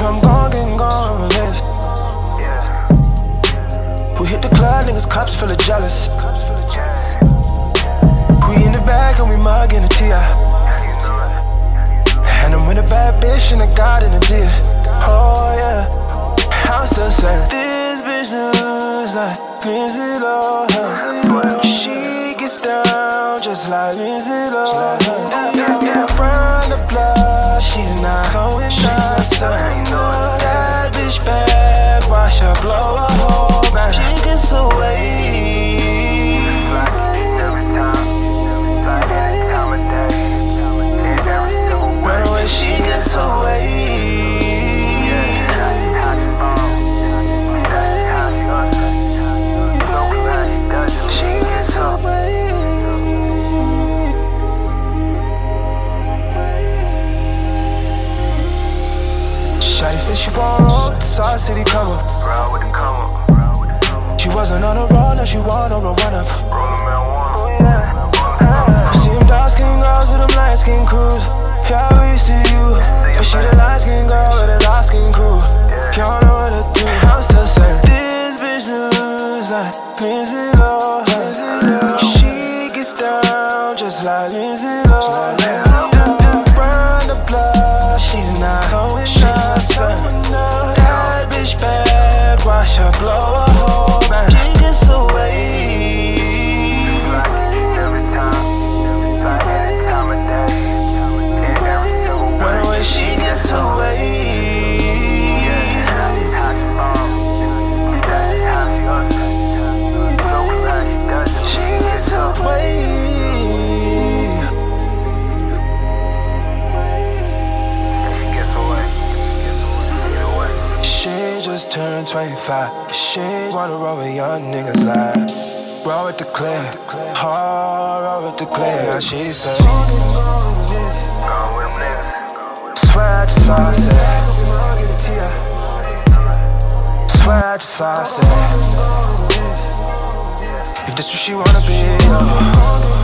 I'm gon' get gone. We hit the club, niggas cups full of jealous. We in the back and we mugging a tear. And I'm with a bad bitch and a god in a deal. Oh yeah, house to set. This bitch is like cleans it. She gets down just like cleans it. Watch her said she want roll with the South City come up. She wasn't on a roll, now she want on a run up. See them dark skin girls with them light skin crews. Yeah, we see you. But she the light skin girl with the light skin crew. Don't know what to do. I'm still saying this bitch looks like Lindsay Lohan. She gets down just like Lindsay just turned 25. She wanna roll with young niggas like. Roll with the clear. Hard roll with the clear. She say. Swear I just saw it. Swear I just saw it. If this what she wanna be, yo.